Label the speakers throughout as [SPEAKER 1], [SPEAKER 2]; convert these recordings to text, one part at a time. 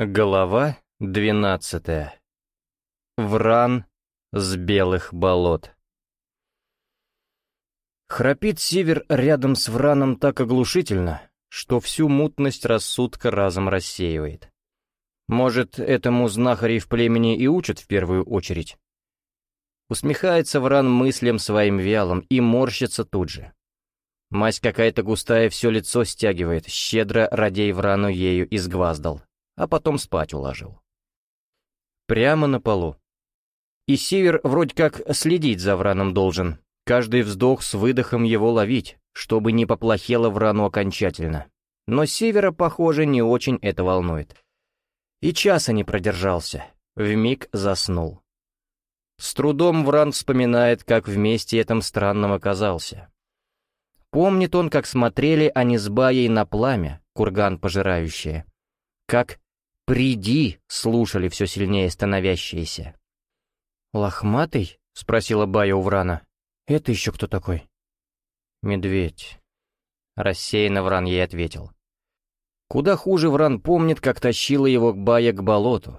[SPEAKER 1] Глава двенадцатая. Вран с белых болот. Храпит север рядом с Враном так оглушительно, что всю мутность рассудка разом рассеивает. Может, этому знахарей в племени и учат в первую очередь? Усмехается Вран мыслям своим вялым и морщится тут же. Мазь какая-то густая все лицо стягивает, щедро радей Врану ею изгваздал а потом спать уложил. Прямо на полу. И Сивер вроде как следить за Враном должен, каждый вздох с выдохом его ловить, чтобы не поплохело Врану окончательно. Но Севера, похоже, не очень это волнует. И часа не продержался, вмиг заснул. С трудом Вран вспоминает, как вместе этом странном оказался. Помнит он, как смотрели они с Баей на пламя, курган пожирающее. Как «Приди!» — слушали все сильнее становящиеся. «Лохматый?» — спросила Бая у Врана. «Это еще кто такой?» «Медведь». Рассеянно Вран ей ответил. Куда хуже Вран помнит, как тащила его к Бая к болоту.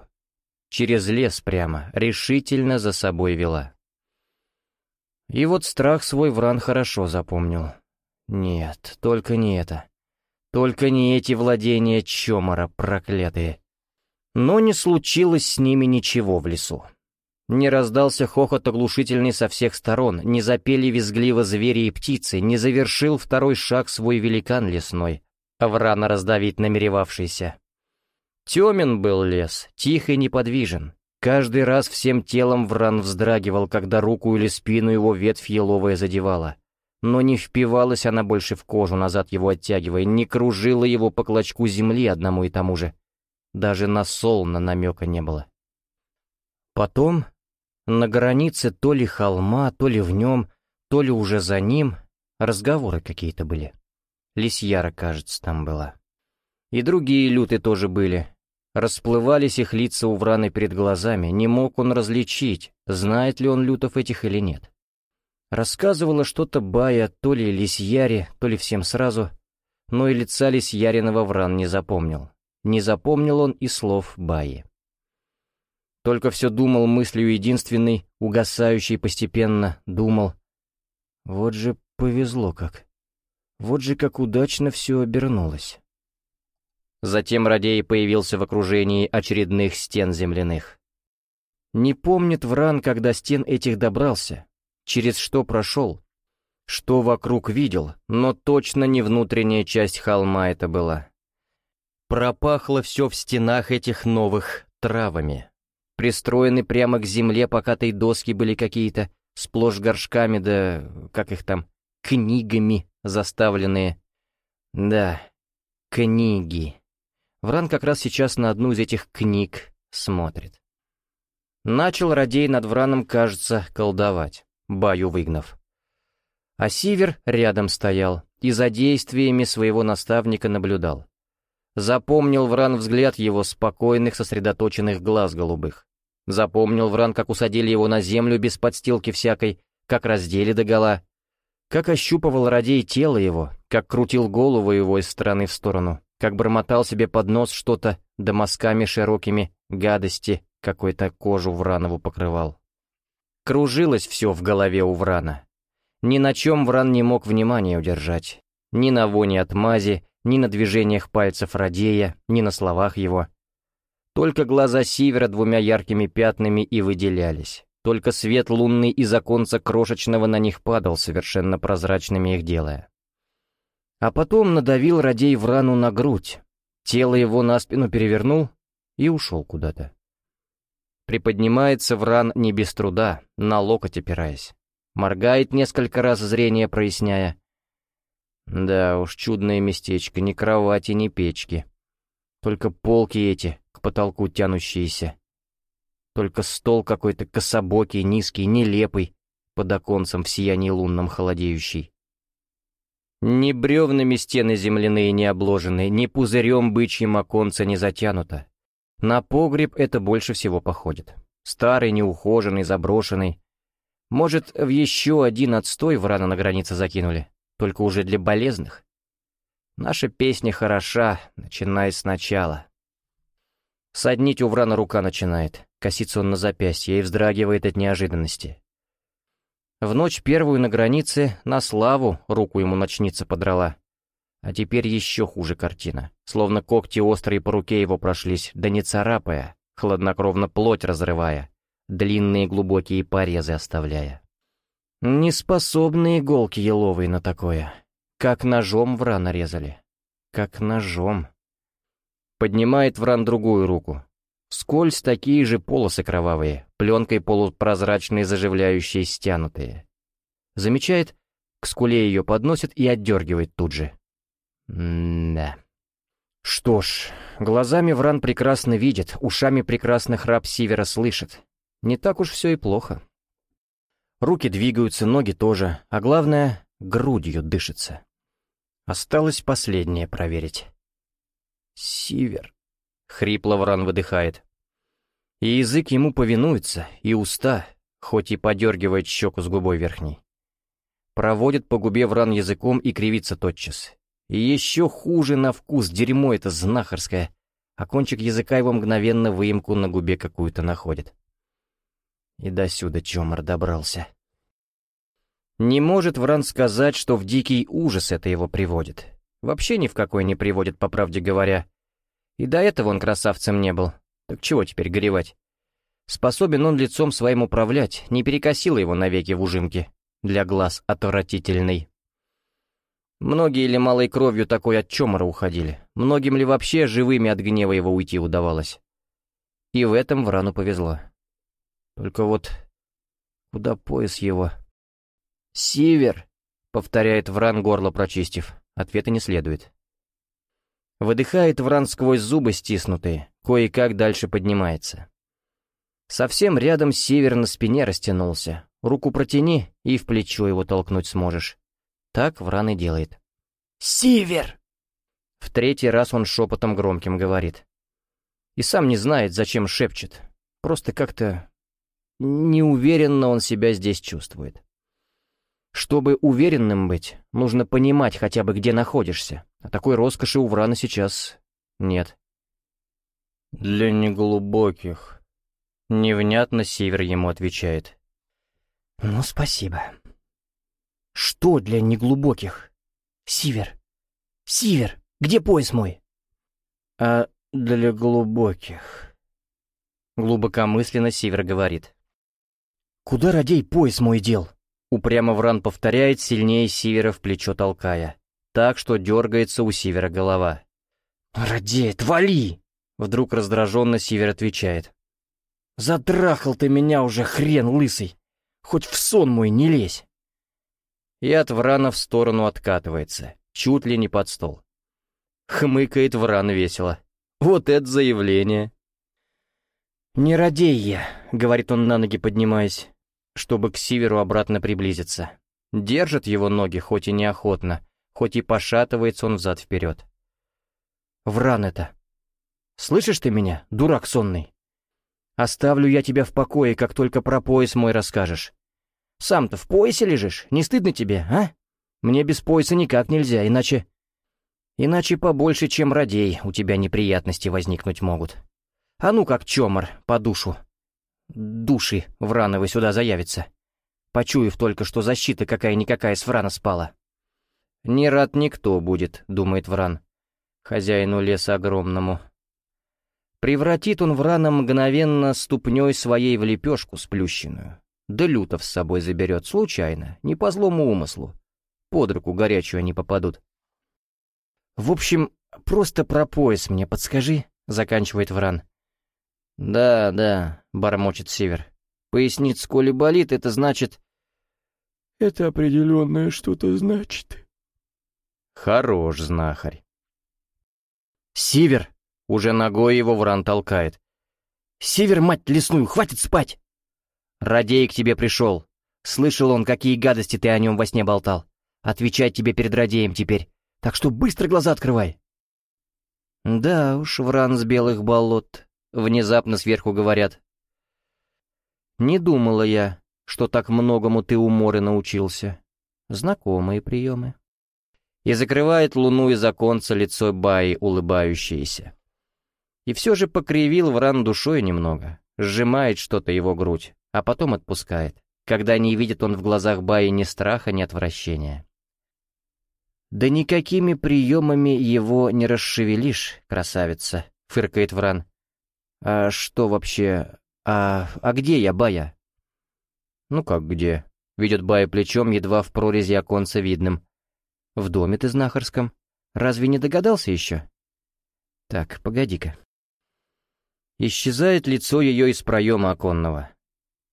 [SPEAKER 1] Через лес прямо, решительно за собой вела. И вот страх свой Вран хорошо запомнил. Нет, только не это. Только не эти владения Чомора проклятые. Но не случилось с ними ничего в лесу. Не раздался хохот оглушительный со всех сторон, не запели визгливо звери и птицы, не завершил второй шаг свой великан лесной, врано раздавить намеревавшийся. Темен был лес, тих и неподвижен. Каждый раз всем телом Вран вздрагивал, когда руку или спину его ветвь еловая задевала. Но не впивалась она больше в кожу, назад его оттягивая, не кружила его по клочку земли одному и тому же. Даже на солна намека не было. Потом, на границе то ли холма, то ли в нем, то ли уже за ним, разговоры какие-то были. Лисьяра, кажется, там была. И другие люты тоже были. Расплывались их лица у Враны перед глазами, не мог он различить, знает ли он лютов этих или нет. Рассказывала что-то Бая то ли Лисьяре, то ли всем сразу, но и лица Лисьяриного Вран не запомнил. Не запомнил он и слов Баи. Только все думал мыслью единственной, угасающей постепенно, думал. Вот же повезло как. Вот же как удачно все обернулось. Затем Радей появился в окружении очередных стен земляных. Не помнит Вран, когда стен этих добрался, через что прошел, что вокруг видел, но точно не внутренняя часть холма это была. Пропахло все в стенах этих новых травами. Пристроены прямо к земле покатой доски были какие-то, сплошь горшками да, как их там, книгами заставленные. Да, книги. Вран как раз сейчас на одну из этих книг смотрит. Начал Радей над Враном, кажется, колдовать, баю выгнав. А Сивер рядом стоял и за действиями своего наставника наблюдал. Запомнил Вран взгляд его спокойных, сосредоточенных глаз голубых. Запомнил Вран, как усадили его на землю без подстилки всякой, как раздели догола, как ощупывал Радей тело его, как крутил голову его из стороны в сторону, как бормотал себе под нос что-то, да мазками широкими гадости какой-то кожу Вранову покрывал. Кружилось все в голове у Врана. Ни на чем Вран не мог внимания удержать. Ни на воне от мази, ни на движениях пальцев Радея, ни на словах его. Только глаза Сивера двумя яркими пятнами и выделялись. Только свет лунный из оконца крошечного на них падал, совершенно прозрачными их делая. А потом надавил Радей в рану на грудь, тело его на спину перевернул и ушел куда-то. Приподнимается Вран не без труда, на локоть опираясь. Моргает несколько раз зрение проясняя, да уж, чудное местечко, ни кровати, ни печки. Только полки эти, к потолку тянущиеся. Только стол какой-то кособокий, низкий, нелепый, под оконцем в сиянии лунном холодеющий. Ни бревнами стены земляные не обложены, ни пузырем бычьим оконца не затянуто. На погреб это больше всего походит. Старый, неухоженный, заброшенный. Может, в еще один отстой врана на границе закинули только уже для болезных. Наша песня хороша, начиная сначала. Соднить у Врана рука начинает, косится он на запястье и вздрагивает от неожиданности. В ночь первую на границе на славу руку ему ночница подрала. А теперь еще хуже картина. Словно когти острые по руке его прошлись, да не царапая, хладнокровно плоть разрывая, длинные глубокие порезы оставляя. Неспособны иголки еловые на такое. Как ножом Вран нарезали. Как ножом. Поднимает Вран другую руку. Скользь такие же полосы кровавые, пленкой полупрозрачные заживляющие стянутые. Замечает, к скуле ее подносит и отдергивает тут же. М-да. Что ж, глазами Вран прекрасно видит, ушами прекрасно храп Сивера слышит. Не так уж все и плохо. Руки двигаются, ноги тоже, а главное, грудью дышится. Осталось последнее проверить. «Сивер», — хрипло Вран выдыхает. И язык ему повинуется, и уста, хоть и подергивает щеку с губой верхней. Проводит по губе Вран языком и кривится тотчас. И еще хуже на вкус, дерьмо это знахарское, а кончик языка его мгновенно выемку на губе какую-то находит. И досюда Чомар добрался. Не может Вран сказать, что в дикий ужас это его приводит. Вообще ни в какой не приводит, по правде говоря. И до этого он красавцем не был. Так чего теперь горевать? Способен он лицом своим управлять, не перекосило его навеки в ужимке. Для глаз отвратительный. Многие ли малой кровью такой от чомора уходили? Многим ли вообще живыми от гнева его уйти удавалось? И в этом Врану повезло. Только вот... Куда пояс его? «Сивер!» — повторяет Вран, горло прочистив. Ответа не следует. Выдыхает Вран сквозь зубы стиснутые, кое-как дальше поднимается. Совсем рядом Север на спине растянулся. Руку протяни, и в плечо его толкнуть сможешь. Так Вран и делает. «Сивер!» В третий раз он шепотом громким говорит. И сам не знает, зачем шепчет. Просто как-то неуверенно он себя здесь чувствует. Чтобы уверенным быть, нужно понимать хотя бы, где находишься. А такой роскоши у Врана сейчас нет. «Для неглубоких», — невнятно Север ему отвечает. «Ну, спасибо», «Что для неглубоких?» «Сивер! Сивер! Где пояс мой?» «А для глубоких...» Глубокомысленно Сивер говорит. «Куда, Радей, пояс мой дел?» Упрямо Вран повторяет, сильнее Сивера в плечо толкая. Так, что дергается у Сивера голова. «Радей, отвали!» Вдруг раздраженно Сивер отвечает. «Задрахал ты меня уже, хрен лысый! Хоть в сон мой не лезь!» и от Врана в сторону откатывается, чуть ли не под стол. Хмыкает Вран весело. Вот это заявление. «Не радей я», — говорит он на ноги поднимаясь, чтобы к Сиверу обратно приблизиться. Держит его ноги, хоть и неохотно, хоть и пошатывается он взад-вперед. «Вран это! Слышишь ты меня, дурак сонный? Оставлю я тебя в покое, как только про пояс мой расскажешь. Сам-то в поясе лежишь? Не стыдно тебе, а? Мне без пояса никак нельзя, иначе... Иначе побольше, чем радей, у тебя неприятности возникнуть могут. А ну как чомор, по душу. Души Врановы сюда заявится. Почуяв только, что защита какая-никакая с Врана спала. «Не рад никто будет», — думает Вран, хозяину леса огромному. Превратит он Врана мгновенно ступней своей в лепешку сплющенную. Да лютов с собой заберет, случайно, не по злому умыслу. Под руку горячую они попадут. «В общем, просто про пояс мне подскажи», — заканчивает Вран. «Да, да», — бормочет Север. «Поясница, коли болит, это значит...»
[SPEAKER 2] «Это определенное что-то значит».
[SPEAKER 1] «Хорош, знахарь». «Сивер!» — уже ногой его Вран толкает. «Сивер, мать лесную, хватит спать!» «Радей к тебе пришел. Слышал он, какие гадости ты о нем во сне болтал. Отвечать тебе перед Радеем теперь. Так что быстро глаза открывай». «Да уж, вран с белых болот», — внезапно сверху говорят. «Не думала я, что так многому ты у моря научился. Знакомые приемы». И закрывает луну из оконца лицо Баи, улыбающееся. И все же покривил Вран душой немного, сжимает что-то его грудь, а потом отпускает, когда не видит он в глазах Баи ни страха, ни отвращения. «Да никакими приемами его не расшевелишь, красавица», — фыркает Вран. «А что вообще... А, а где я, Бая?» «Ну как где?» — видит Бая плечом, едва в прорези оконца видным. «В доме ты знахарском. Разве не догадался еще?» «Так, погоди-ка». Исчезает лицо ее из проема оконного.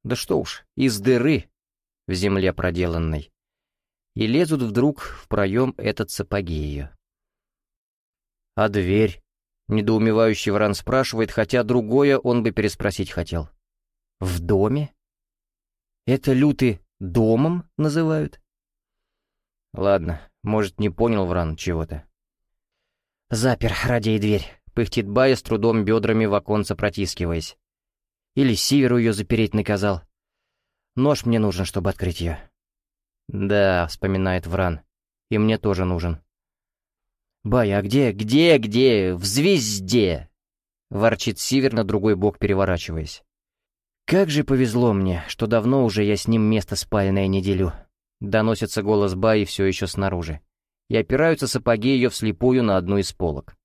[SPEAKER 1] Да что уж, из дыры в земле проделанной. И лезут вдруг в проем этот сапоги ее. «А дверь?» — недоумевающий Вран спрашивает, хотя другое он бы переспросить хотел. «В доме? Это люты домом называют?» «Ладно, может, не понял Вран чего-то». «Запер, ради и дверь», — пыхтит Бая с трудом бедрами в оконце протискиваясь. Или Сиверу ее запереть наказал. Нож мне нужен, чтобы открыть ее. Да, вспоминает Вран. И мне тоже нужен. Бай, а где, где, где? В звезде! Ворчит Сивер на другой бок, переворачиваясь. Как же повезло мне, что давно уже я с ним место спальное не делю. Доносится голос Баи все еще снаружи. И опираются сапоги ее вслепую на одну из полок.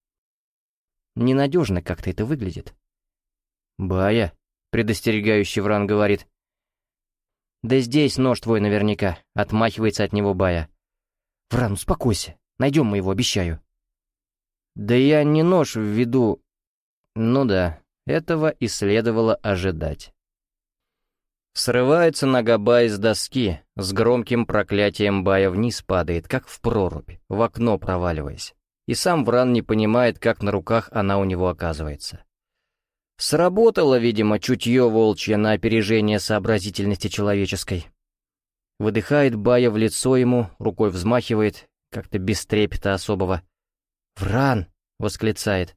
[SPEAKER 1] Ненадежно как-то это выглядит. «Бая», предостерегающий Вран говорит. «Да здесь нож твой наверняка», — отмахивается от него Бая. «Вран, успокойся, найдем мы его, обещаю». «Да я не нож в виду...» «Ну да, этого и следовало ожидать». Срывается нога Бая с доски, с громким проклятием Бая вниз падает, как в прорубь, в окно проваливаясь. И сам Вран не понимает, как на руках она у него оказывается. Сработало, видимо, чутье волчье на опережение сообразительности человеческой. Выдыхает Бая в лицо ему, рукой взмахивает, как-то без трепета особого. «Вран!» — восклицает.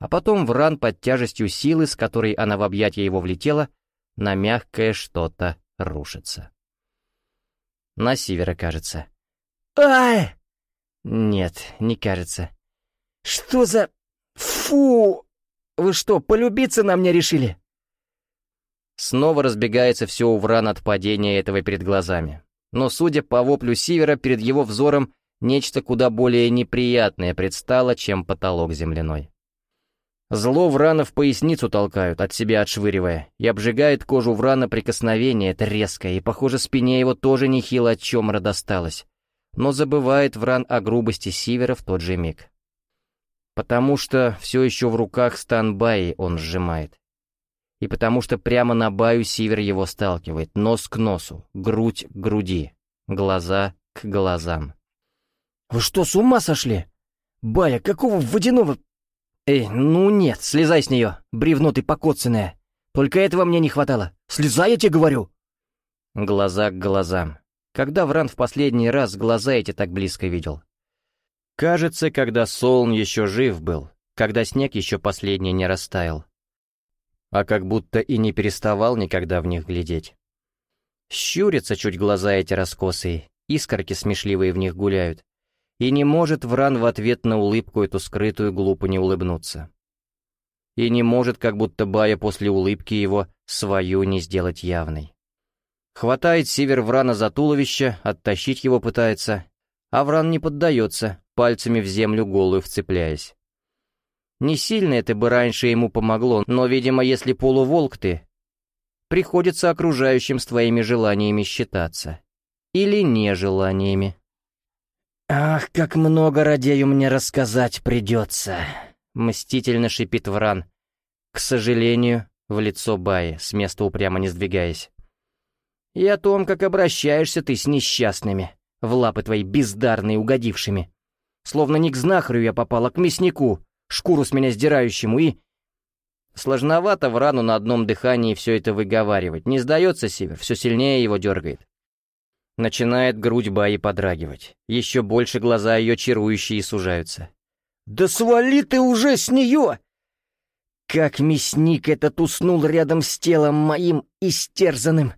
[SPEAKER 1] А потом Вран под тяжестью силы, с которой она в объятия его влетела, на мягкое что-то рушится. На севера, кажется. «Ай!» «Нет, не кажется». «Что за... Фу!» Вы что, полюбиться на мне решили?» Снова разбегается все у Вран от падения этого перед глазами. Но, судя по воплю Сивера, перед его взором нечто куда более неприятное предстало, чем потолок земляной. Зло Врана в поясницу толкают, от себя отшвыривая, и обжигает кожу Врана прикосновение, это резкое, и, похоже, спине его тоже нехило от чемра досталось. Но забывает Вран о грубости Сивера в тот же миг потому что все еще в руках стан-баи он сжимает. И потому что прямо на баю Сивер его сталкивает, нос к носу, грудь к груди, глаза к глазам. «Вы что, с ума сошли? Бая, какого водяного...» «Эй, ну нет, слезай с нее, бревно ты покоцанное. Только этого мне не хватало. Слезай, я тебе говорю!» Глаза к глазам. Когда Вран в последний раз глаза эти так близко видел? Кажется, когда Солн еще жив был, когда снег еще последний не растаял. А как будто и не переставал никогда в них глядеть. Щурятся чуть глаза эти раскосые, искорки смешливые в них гуляют. И не может Вран в ответ на улыбку эту скрытую глупо не улыбнуться. И не может, как будто Бая после улыбки его, свою не сделать явной. Хватает Север Врана за туловище, оттащить его пытается, а Вран не поддается, пальцами в землю голую вцепляясь. Не сильно это бы раньше ему помогло, но, видимо, если полуволк ты, приходится окружающим с твоими желаниями считаться. Или нежеланиями. «Ах, как много радею мне рассказать придется!» — мстительно шипит Вран. К сожалению, в лицо Баи, с места упрямо не сдвигаясь. «И о том, как обращаешься ты с несчастными, в лапы твои бездарные угодившими. Словно не к знахарю я попала, а к мяснику, шкуру с меня сдирающему, и... Сложновато в рану на одном дыхании все это выговаривать. Не сдается Север, все сильнее его дергает. Начинает грудь Баи подрагивать. Еще больше глаза ее чарующие сужаются. «Да свали ты уже с нее!» Как мясник этот уснул рядом с телом моим истерзанным.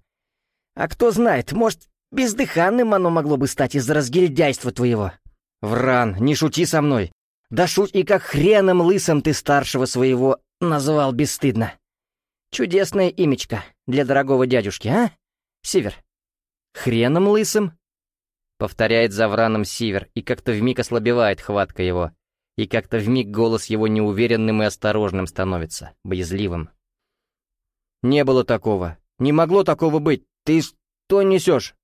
[SPEAKER 1] А кто знает, может, бездыханным оно могло бы стать из-за разгильдяйства твоего. «Вран, не шути со мной! Да шуть и как хреном лысым ты старшего своего называл бесстыдно. Чудесное имечко для дорогого дядюшки, а, Сивер? Хреном лысым? Повторяет Завраном Сивер, и как-то вмиг ослабевает хватка его, и как-то вмиг голос его неуверенным и осторожным становится, боязливым. «Не было такого. Не могло такого быть. Ты что несешь?»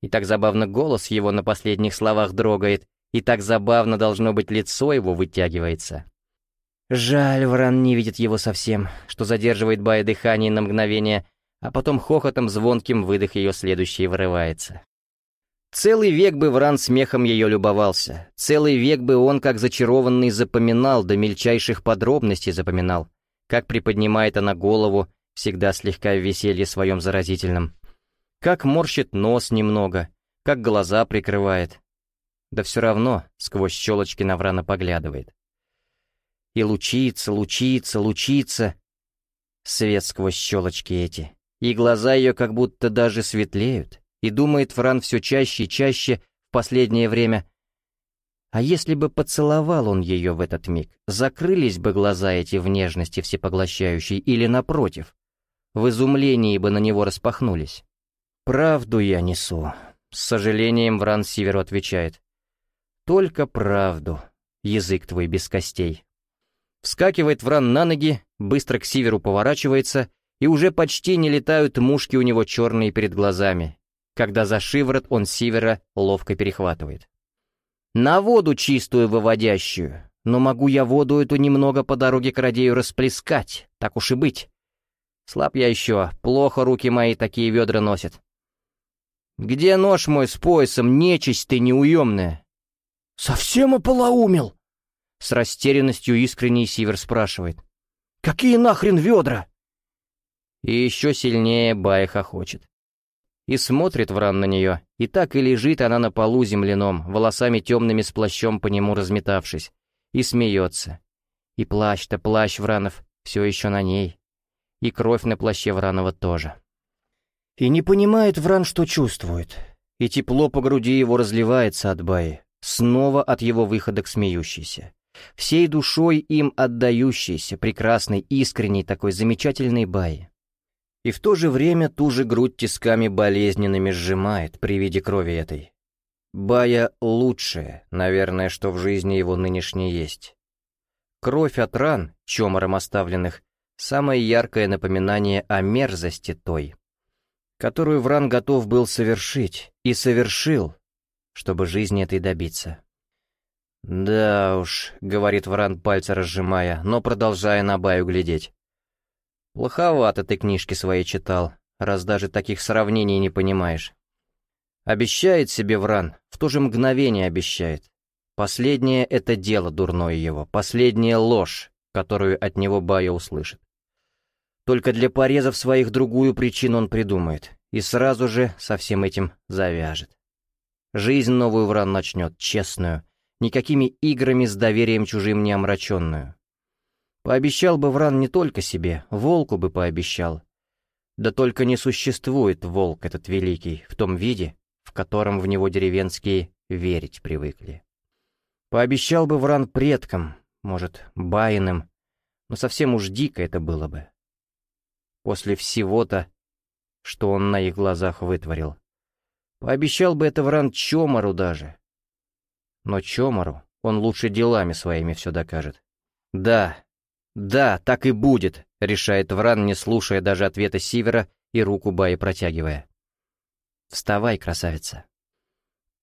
[SPEAKER 1] И так забавно голос его на последних словах дрогает, и так забавно должно быть лицо его вытягивается. Жаль, Вран не видит его совсем, что задерживает Бая дыхание на мгновение, а потом хохотом звонким выдох ее следующий вырывается. Целый век бы Вран смехом ее любовался, целый век бы он, как зачарованный, запоминал, до мельчайших подробностей запоминал, как приподнимает она голову, всегда слегка в веселье своем заразительном, как морщит нос немного, как глаза прикрывает. Да все равно сквозь щелочки на Врана поглядывает. И лучится, лучится, лучится. Свет сквозь щелочки эти. И глаза ее как будто даже светлеют. И думает Фран все чаще и чаще в последнее время. А если бы поцеловал он ее в этот миг, закрылись бы глаза эти в нежности всепоглощающей или, напротив, в изумлении бы на него распахнулись. «Правду я несу», — с сожалением Вран Сиверу отвечает. «Только правду, язык твой без костей». Вскакивает Вран на ноги, быстро к Сиверу поворачивается, и уже почти не летают мушки у него черные перед глазами, когда за шиворот он Сивера ловко перехватывает. «На воду чистую выводящую, но могу я воду эту немного по дороге к Радею расплескать, так уж и быть. Слаб я еще, плохо руки мои такие ведра носят. Где нож мой с поясом, нечисть ты неуемная?»
[SPEAKER 2] «Совсем ополоумел?»
[SPEAKER 1] С растерянностью искренний Сивер спрашивает.
[SPEAKER 2] «Какие нахрен ведра?»
[SPEAKER 1] И еще сильнее Бая хохочет. И смотрит Вран на нее, и так и лежит она на полу земляном, волосами темными с плащом по нему разметавшись, и смеется. И плащ-то, плащ Вранов, все еще на ней. И кровь на плаще Вранова тоже. И не понимает Вран, что чувствует. И тепло по груди его разливается от Баи, снова от его выхода к смеющейся всей душой им отдающейся, прекрасной, искренней такой замечательной баи. И в то же время ту же грудь тисками болезненными сжимает при виде крови этой. Бая лучшее, наверное, что в жизни его нынешней есть. Кровь от ран, чомором оставленных, самое яркое напоминание о мерзости той, которую Вран готов был совершить, и совершил, чтобы жизни этой добиться. «Да уж», — говорит Вран, пальцы разжимая, но продолжая на Баю глядеть. «Плоховато ты книжки свои читал, раз даже таких сравнений не понимаешь». Обещает себе Вран, в то же мгновение обещает. Последнее — это дело дурное его, последняя ложь, которую от него Бая услышит. Только для порезов своих другую причину он придумает, и сразу же со всем этим завяжет. Жизнь новую Вран начнет, честную, никакими играми с доверием чужим не омраченную. Пообещал бы Вран не только себе, волку бы пообещал. Да только не существует волк этот великий в том виде, в котором в него деревенские верить привыкли. Пообещал бы Вран предкам, может, баиным, но совсем уж дико это было бы. После всего-то, что он на их глазах вытворил. Пообещал бы это Вран Чомару даже, но Чомару он лучше делами своими все докажет. «Да, да, так и будет», — решает Вран, не слушая даже ответа Сивера и руку Баи протягивая. «Вставай, красавица».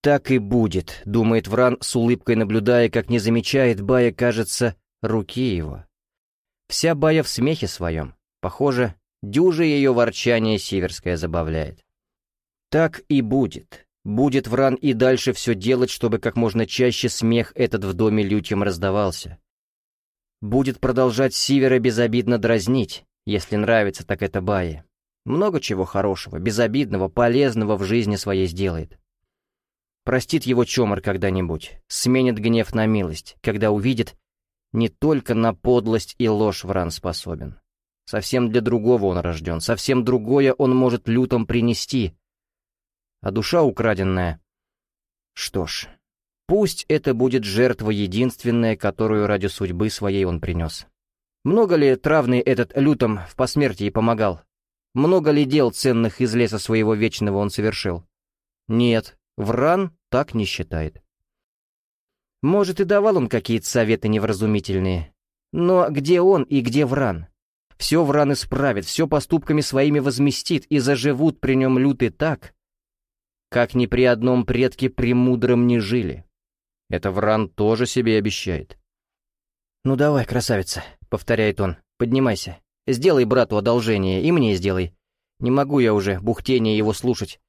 [SPEAKER 1] «Так и будет», — думает Вран, с улыбкой наблюдая, как не замечает Бая, кажется, руки его. Вся Бая в смехе своем. Похоже, дюже ее ворчание сиверское забавляет. «Так и будет», Будет Вран и дальше все делать, чтобы как можно чаще смех этот в доме лютьем раздавался. Будет продолжать Сивера безобидно дразнить, если нравится, так это Бае. Много чего хорошего, безобидного, полезного в жизни своей сделает. Простит его Чомар когда-нибудь, сменит гнев на милость, когда увидит, не только на подлость и ложь Вран способен. Совсем для другого он рожден, совсем другое он может лютом принести — а душа украденная... Что ж, Пусть это будет жертва единственная, которую ради судьбы своей он принес. Много ли травный этот лютом в посмертии помогал? Много ли дел ценных из леса своего вечного он совершил? Нет, Вран так не считает. Может, и давал он какие-то советы невразумительные. Но где он и где Вран? Все Вран исправит, все поступками своими возместит, и заживут при нем люты так, как ни при одном предке премудром не жили. Это Вран тоже себе обещает. «Ну давай, красавица», — повторяет он, — «поднимайся. Сделай брату одолжение, и мне сделай. Не могу я уже бухтение его слушать.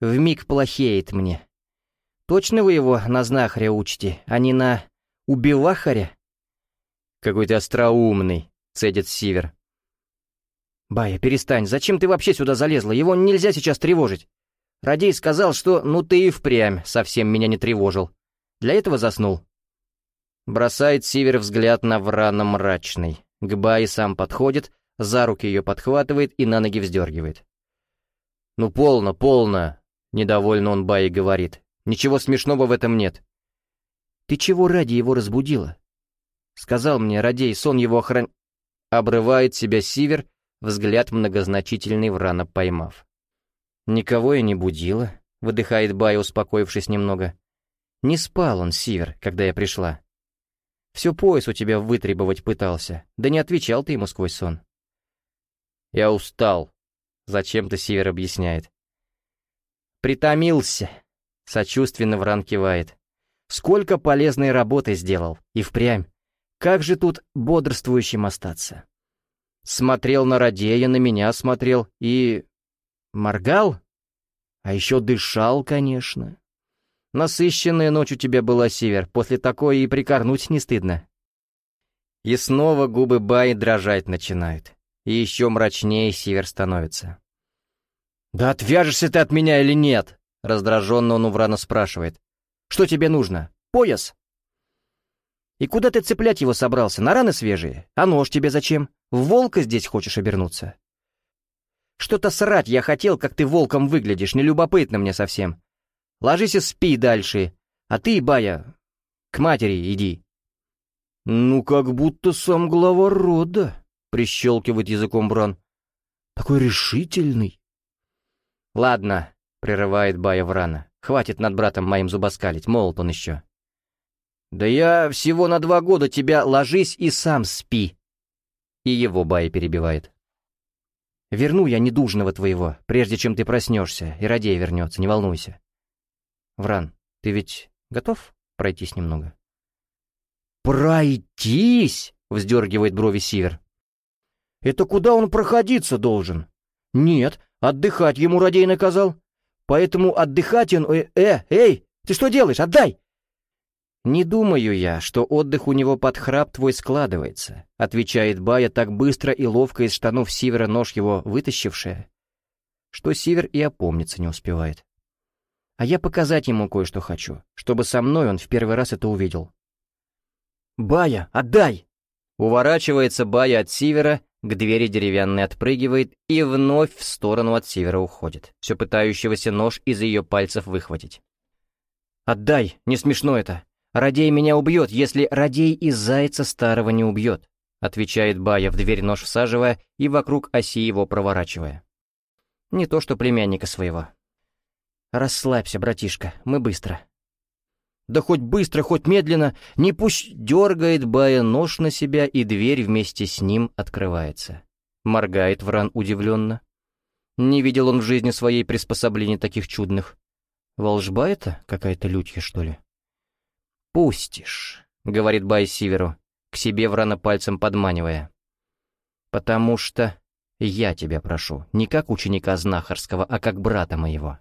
[SPEAKER 1] Вмиг плохеет мне. Точно вы его на знахаря учите, а не на убивахаря?» «Какой ты остроумный», — цедит Сивер. «Бая, перестань, зачем ты вообще сюда залезла? Его нельзя сейчас тревожить. Радей сказал, что ну ты и впрямь совсем меня не тревожил. Для этого заснул». Бросает Сивер взгляд на Врана мрачный. К Бае сам подходит, за руки ее подхватывает и на ноги вздергивает. «Ну полно, полно!» — недовольно он Бае говорит. «Ничего смешного в этом нет». «Ты чего ради его разбудила?» Сказал мне, Радей, сон его охран... Обрывает себя Сивер, взгляд многозначительный Врана поймав. «Никого я не будила», — выдыхает Бай, успокоившись немного. «Не спал он, Сивер, когда я пришла. Все пояс у тебя вытребовать пытался, да не отвечал ты ему сквозь сон». «Я устал», — зачем-то Сивер объясняет. «Притомился», — сочувственно Вран кивает. «Сколько полезной работы сделал, и впрямь. Как же тут бодрствующим остаться?» Смотрел на Радея, на меня смотрел и... Моргал? А еще дышал, конечно. Насыщенная ночь у тебя была, Сивер, после такой и прикорнуть не стыдно. И снова губы Баи дрожать начинают. И еще мрачнее Сивер становится. «Да отвяжешься ты от меня или нет?» Раздраженно он у Врана спрашивает. «Что тебе нужно? Пояс?» «И куда ты цеплять его собрался? На раны свежие? А нож тебе зачем? В волка здесь хочешь обернуться?» «Что-то срать я хотел, как ты волком выглядишь, нелюбопытно мне совсем. Ложись и спи дальше, а ты, Бая, к матери иди». «Ну, как будто сам глава рода», — прищелкивает языком Бран. «Такой решительный». «Ладно», — прерывает Бая Врана. «Хватит над братом моим зубоскалить, молод он еще». «Да я всего на два года тебя ложись и сам спи», и его Бай перебивает. «Верну я недужного твоего, прежде чем ты проснешься, и Радей вернется, не волнуйся. Вран, ты ведь готов пройтись немного?» «Пройтись?» — вздергивает брови Сивер. «Это куда он проходиться должен?» «Нет, отдыхать ему Радей наказал. Поэтому отдыхать он... Э, э, эй, ты что делаешь? Отдай!» «Не думаю я, что отдых у него под храп твой складывается», отвечает Бая так быстро и ловко из штанов Сивера нож его вытащившая, что Сивер и опомниться не успевает. А я показать ему кое-что хочу, чтобы со мной он в первый раз это увидел. «Бая, отдай!» Уворачивается Бая от Сивера, к двери деревянной отпрыгивает и вновь в сторону от Сивера уходит, все пытающегося нож из ее пальцев выхватить. «Отдай, не смешно это!» «Радей меня убьет, если Радей из зайца старого не убьет», отвечает Бая в дверь нож всаживая и вокруг оси его проворачивая. Не то что племянника своего. «Расслабься, братишка, мы быстро». «Да хоть быстро, хоть медленно, не пусть...» Дергает Бая нож на себя, и дверь вместе с ним открывается. Моргает Вран удивленно. Не видел он в жизни своей приспособлений таких чудных. Волжба это какая-то лютья, что ли? «Пустишь», — говорит Бай Сиверу, к себе врана пальцем подманивая. «Потому что я тебя прошу, не как ученика знахарского, а как брата моего.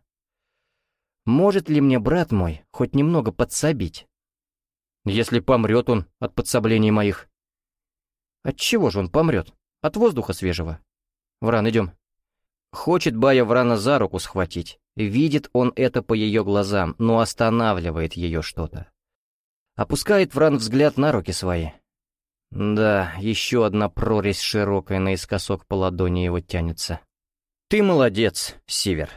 [SPEAKER 1] Может ли мне брат мой хоть немного подсобить? Если помрет он от подсоблений моих. От чего же он помрет? От воздуха свежего. Вран, идем. Хочет Бая Врана за руку схватить. Видит он это по ее глазам, но останавливает ее что-то. Опускает Вран взгляд на руки свои. Да, еще одна прорезь широкая наискосок по ладони его тянется. «Ты молодец, Сивер».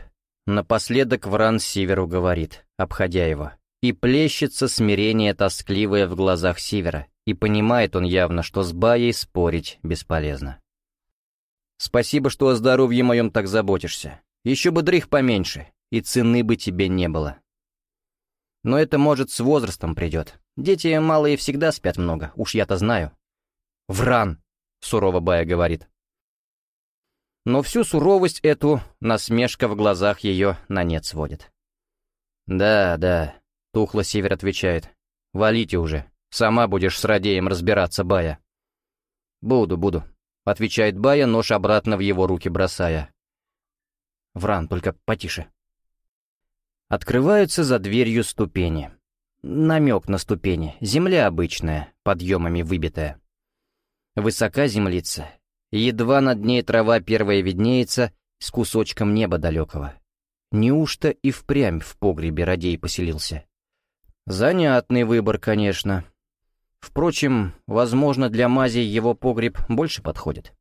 [SPEAKER 1] Напоследок Вран Сиверу говорит, обходя его. И плещется смирение тоскливое в глазах Сивера, и понимает он явно, что с Баей спорить бесполезно. «Спасибо, что о здоровье моем так заботишься. Еще бы дрых поменьше, и цены бы тебе не было. Но это, может, с возрастом придет. Дети малые всегда спят много, уж я-то знаю». «Вран!» — сурово Бая говорит. Но всю суровость эту насмешка в глазах ее на нет сводит. «Да, да», — тухло Север отвечает. «Валите уже. Сама будешь с Радеем разбираться, Бая». «Буду, буду», — отвечает Бая, нож обратно в его руки бросая. «Вран, только потише». Открываются за дверью ступени. Намек на ступени. Земля обычная, подъемами выбитая. Высока землица. Едва над ней трава первая виднеется с кусочком неба далекого. Неужто и впрямь в погребе Радей поселился? Занятный выбор, конечно. Впрочем, возможно, для мази его погреб больше подходит.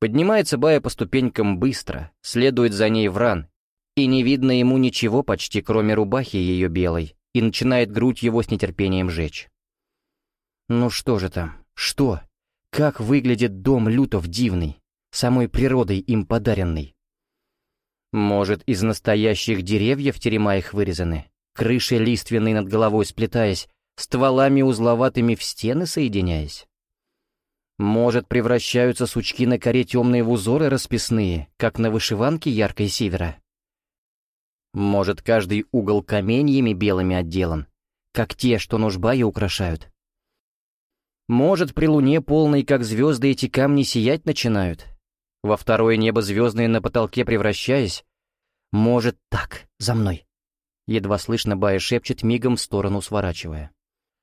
[SPEAKER 1] Поднимается Бая по ступенькам быстро, следует за ней Вран, и не видно ему ничего почти, кроме рубахи ее белой, и начинает грудь его с нетерпением жечь. Ну что же там, что? Как выглядит дом лютов дивный, самой природой им подаренный? Может, из настоящих деревьев терема их вырезаны, крыши лиственной над головой сплетаясь, стволами узловатыми в стены соединяясь? Может, превращаются сучки на коре темные в узоры расписные, как на вышиванке яркой севера? Может, каждый угол каменьями белыми отделан, как те, что нужбаи украшают? Может, при луне полной, как звезды, эти камни сиять начинают, во второе небо звездное на потолке превращаясь. Может, так, за мной. Едва слышно Бая шепчет, мигом в сторону сворачивая.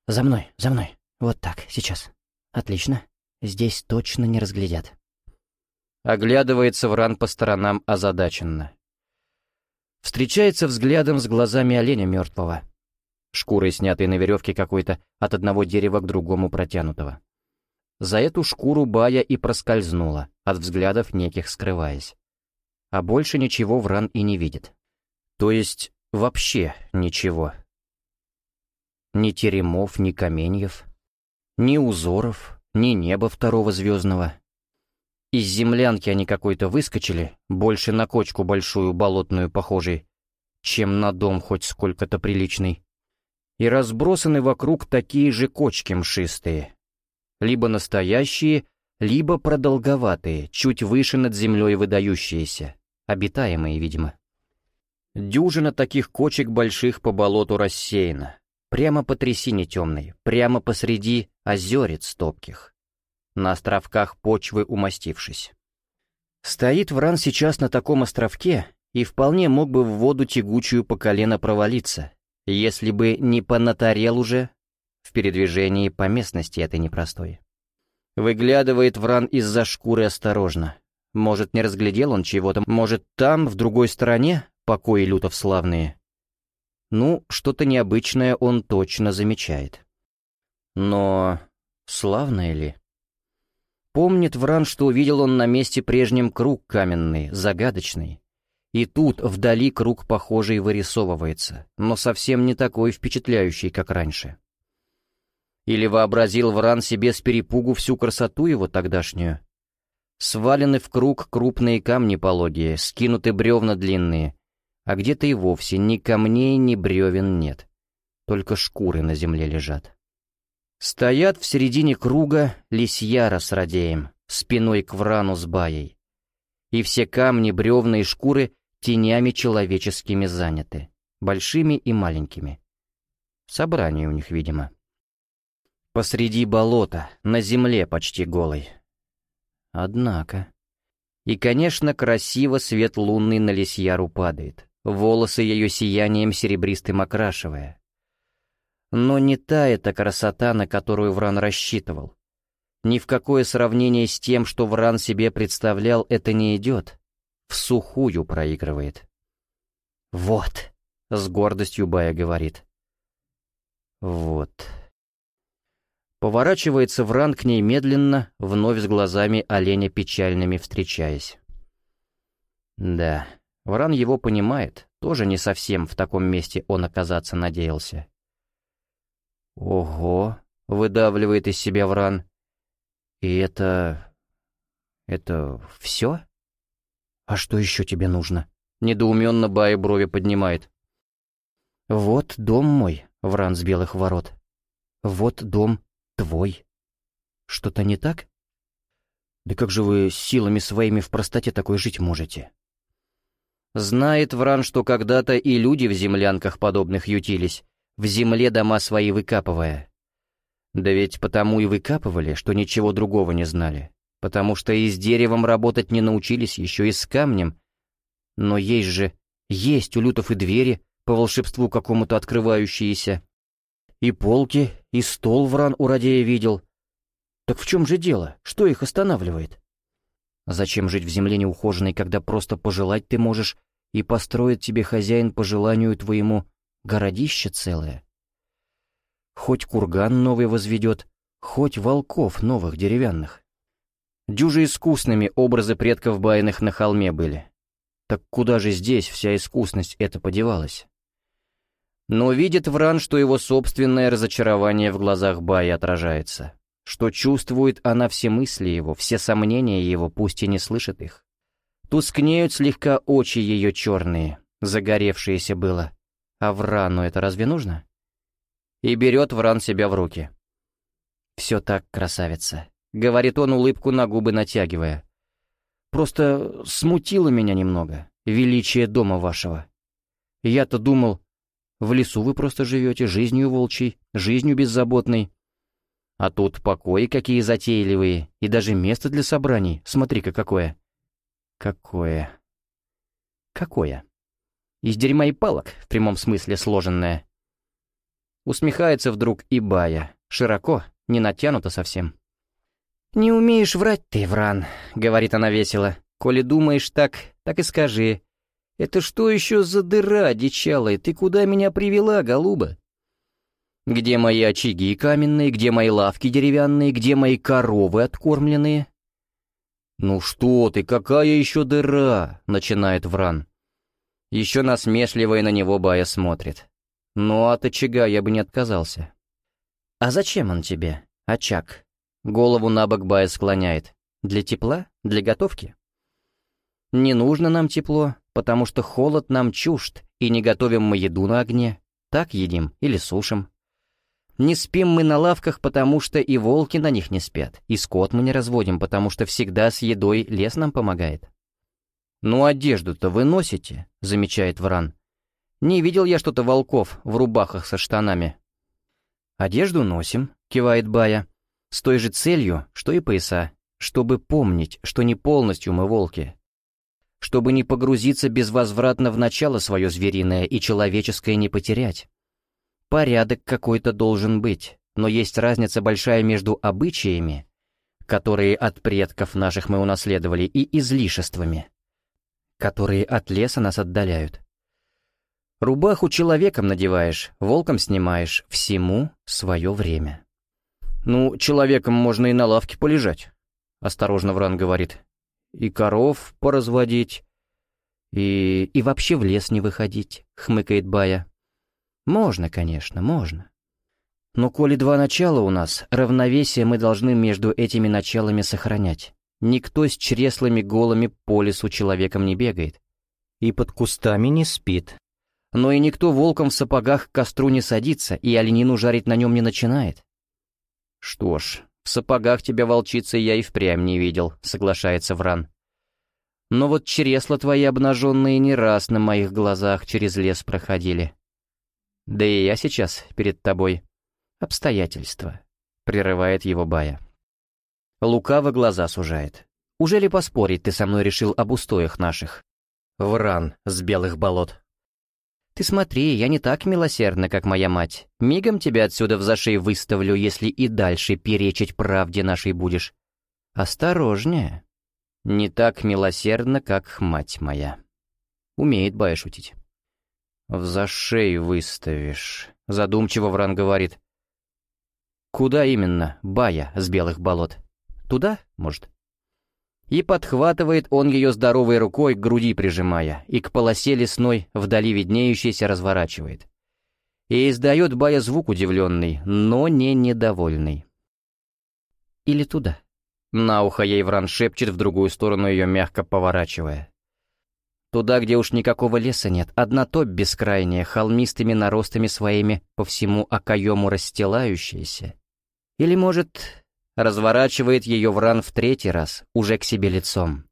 [SPEAKER 1] «За мной, за мной. Вот так, сейчас. Отлично. Здесь точно не разглядят». Оглядывается Вран по сторонам озадаченно. Встречается взглядом с глазами оленя мертвого. Шкурой, снятой на веревке какой-то, от одного дерева к другому протянутого. За эту шкуру Бая и проскользнула, от взглядов неких скрываясь. А больше ничего Вран и не видит. То есть вообще ничего. Ни теремов, ни каменьев, ни узоров, ни неба второго звездного. Из землянки они какой-то выскочили, больше на кочку большую болотную похожей, чем на дом хоть сколько-то приличный. И разбросаны вокруг такие же кочки мшистые, либо настоящие, либо продолговатые, чуть выше над землей выдающиеся, обитаемые, видимо. Дюжина таких кочек больших по болоту рассеяна, прямо по трясине темной, прямо посреди озерец топких, на островках почвы умастившись. Стоит Вран сейчас на таком островке и вполне мог бы в воду тягучую по колено провалиться, если бы не понатарел уже в передвижении по местности этой непростой. Выглядывает Вран из-за шкуры осторожно. Может, не разглядел он чего-то, может, там, в другой стороне, покои лютов славные. Ну, что-то необычное он точно замечает. Но славное ли? Помнит Вран, что увидел он на месте прежнем круг каменный, загадочный. И тут вдали круг похожий вырисовывается, но совсем не такой впечатляющий, как раньше. Или вообразил Вран себе с перепугу всю красоту его тогдашнюю? Свалены в круг крупные камни пологие, скинуты бревна длинные, а где-то и вовсе ни камней, ни бревен нет, только шкуры на земле лежат. Стоят в середине круга лисьяра с радеем, спиной к Врану с баей. И все камни, бревна и шкуры тенями человеческими заняты, большими и маленькими. Собрание у них, видимо. Посреди болота, на земле почти голой. Однако... И, конечно, красиво свет лунный на лисьяру падает, волосы ее сиянием серебристым окрашивая. Но не та эта красота, на которую Вран рассчитывал. Ни в какое сравнение с тем, что Вран себе представлял, это не идет. В сухую проигрывает. «Вот», — с гордостью Бая говорит. «Вот». Поворачивается Вран к ней медленно, вновь с глазами оленя печальными встречаясь. Да, Вран его понимает, тоже не совсем в таком месте он оказаться надеялся. «Ого!» — выдавливает из себя Вран. «И это... это все? А что еще тебе нужно?» Недоуменно Бая брови поднимает. «Вот дом мой, Вран с белых ворот. Вот дом твой. Что-то не так?» «Да как же вы силами своими в простоте такой жить можете?» Знает Вран, что когда-то и люди в землянках подобных ютились, в земле дома свои выкапывая. Да ведь потому и выкапывали, что ничего другого не знали. Потому что и с деревом работать не научились, еще и с камнем. Но есть же, есть у лютов и двери, по волшебству какому-то открывающиеся. И полки, и стол Вран у Радея видел. Так в чем же дело? Что их останавливает? Зачем жить в земле неухоженной, когда просто пожелать ты можешь, и построит тебе хозяин по желанию твоему городище целое? Хоть курган новый возведет, хоть волков новых деревянных. Дюжи искусными образы предков байных на холме были. Так куда же здесь вся искусность эта подевалась? Но видит Вран, что его собственное разочарование в глазах Баи отражается, что чувствует она все мысли его, все сомнения его, пусть и не слышит их. Тускнеют слегка очи ее черные, загоревшиеся было. А Врану это разве нужно? И берет Вран себя в руки. «Все так, красавица», — говорит он, улыбку на губы натягивая. «Просто смутило меня немного, величие дома вашего. Я-то думал, в лесу вы просто живете, жизнью волчьей, жизнью беззаботной. А тут покои какие затейливые, и даже место для собраний, смотри-ка какое». «Какое?» «Какое?» «Из дерьма и палок, в прямом смысле сложенное». Усмехается вдруг и Бая, широко, не натянуто совсем. «Не умеешь врать ты, Вран», — говорит она весело. «Коли думаешь так, так и скажи. Это что еще за дыра, дичалая? Ты куда меня привела, голуба?» «Где мои очаги каменные, где мои лавки деревянные, где мои коровы откормленные?» «Ну что ты, какая еще дыра?» — начинает Вран. Еще насмешливо и на него Бая смотрит. Но от очага я бы не отказался. «А зачем он тебе, очаг?» Голову на бок Бая склоняет. «Для тепла? Для готовки?» «Не нужно нам тепло, потому что холод нам чужд, и не готовим мы еду на огне. Так едим или сушим. Не спим мы на лавках, потому что и волки на них не спят, и скот мы не разводим, потому что всегда с едой лес нам помогает». «Ну одежду-то вы носите», — замечает Вран. Не видел я что-то волков в рубахах со штанами. «Одежду носим», — кивает Бая, — «с той же целью, что и пояса, чтобы помнить, что не полностью мы волки, чтобы не погрузиться безвозвратно в начало свое звериное и человеческое не потерять. Порядок какой-то должен быть, но есть разница большая между обычаями, которые от предков наших мы унаследовали, и излишествами, которые от леса нас отдаляют. Рубаху человеком надеваешь, волком снимаешь, всему свое время. «Ну, человеком можно и на лавке полежать», — осторожно Вран говорит. «И коров поразводить, и... и вообще в лес не выходить», — хмыкает Бая. «Можно, конечно, можно. Но коли два начала у нас, равновесие мы должны между этими началами сохранять. Никто с чреслами голыми по лесу человеком не бегает. И под кустами не спит, но и никто волком в сапогах к костру не садится и оленину жарить на нем не начинает. «Что ж, в сапогах тебя, волчица, я и впрямь не видел», — соглашается Вран. «Но вот чресла твои обнаженные не раз на моих глазах через лес проходили. Да и я сейчас перед тобой. Обстоятельства», — прерывает его Бая. Лукаво глаза сужает. «Уже ли поспорить ты со мной решил об устоях наших?» «Вран с белых болот», ты смотри, я не так милосердна, как моя мать. Мигом тебя отсюда в зашей выставлю, если и дальше перечить правде нашей будешь. Осторожнее. Не так милосердна, как мать моя. Умеет Бая шутить. «В зашей выставишь», — задумчиво Вран говорит. «Куда именно, Бая с белых болот? Туда, может?» И подхватывает он ее здоровой рукой, к груди прижимая, и к полосе лесной, вдали виднеющейся, разворачивает. И издает Бая звук удивленный, но не недовольный. Или туда. На ухо ей Вран шепчет в другую сторону ее мягко поворачивая. Туда, где уж никакого леса нет, одна топь бескрайняя, холмистыми наростами своими по всему окоему расстилающаяся. Или, может, разворачивает ее Вран в третий раз, уже к себе лицом.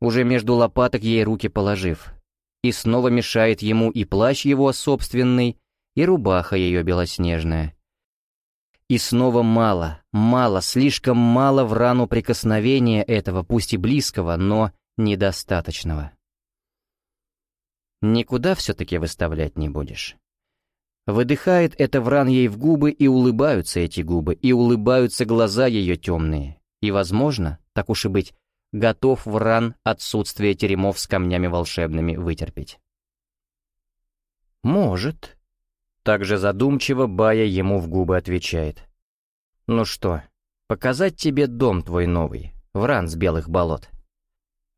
[SPEAKER 1] Уже между лопаток ей руки положив. И снова мешает ему и плащ его собственный, и рубаха ее белоснежная. И снова мало, мало, слишком мало в рану прикосновения этого, пусть и близкого, но недостаточного. Никуда все-таки выставлять не будешь. Выдыхает это Вран ей в губы, и улыбаются эти губы, и улыбаются глаза ее темные. И, возможно, так уж и быть, готов Вран отсутствие теремов с камнями волшебными вытерпеть. «Может», — также задумчиво Бая ему в губы отвечает. «Ну что, показать тебе дом твой новый, Вран с белых болот?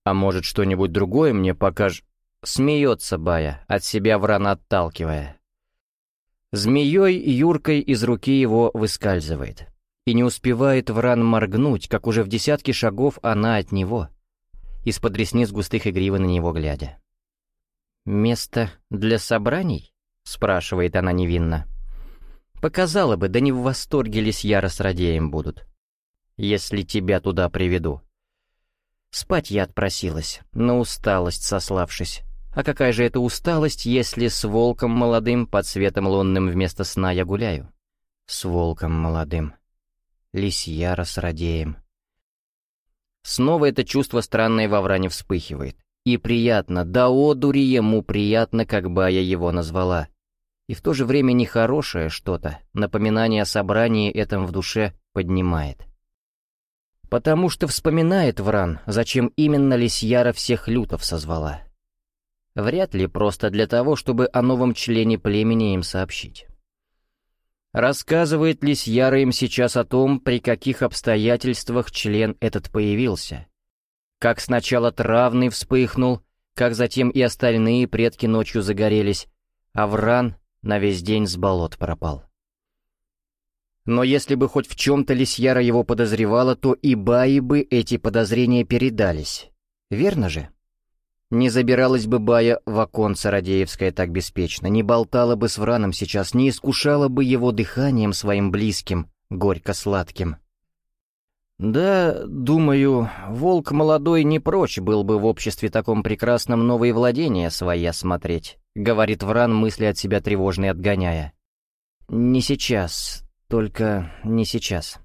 [SPEAKER 1] А может, что-нибудь другое мне покаж...» Смеется Бая, от себя Вран отталкивая. Змеей Юркой из руки его выскальзывает. И не успевает Вран моргнуть, как уже в десятке шагов она от него, из-под ресниц густых игриво на него глядя. «Место для собраний?» — спрашивает она невинно. «Показала бы, да не в восторге Лисьяра с Радеем будут, если тебя туда приведу». Спать я отпросилась, на усталость сославшись. А какая же это усталость, если с волком молодым под светом лунным вместо сна я гуляю? С волком молодым. Лисьяра с радеем. Снова это чувство странное во вране вспыхивает. И приятно, да одури ему приятно, как Бая его назвала. И в то же время нехорошее что-то, напоминание о собрании этом в душе поднимает. Потому что вспоминает Вран, зачем именно Лисьяра всех лютов созвала. Вряд ли просто для того, чтобы о новом члене племени им сообщить. Рассказывает ли Сьяра им сейчас о том, при каких обстоятельствах член этот появился? Как сначала травный вспыхнул, как затем и остальные предки ночью загорелись, а Вран на весь день с болот пропал. Но если бы хоть в чем-то Лисьяра его подозревала, то и Баи бы эти подозрения передались. Верно же? Не забиралась бы Бая в оконце Радеевское так беспечно, не болтала бы с Враном сейчас, не искушала бы его дыханием своим близким, горько-сладким. Да, думаю, волк молодой не прочь был бы в обществе таком прекрасном новые владения свои осмотреть, говорит Вран, мысли от себя тревожные отгоняя. Не сейчас, только не сейчас.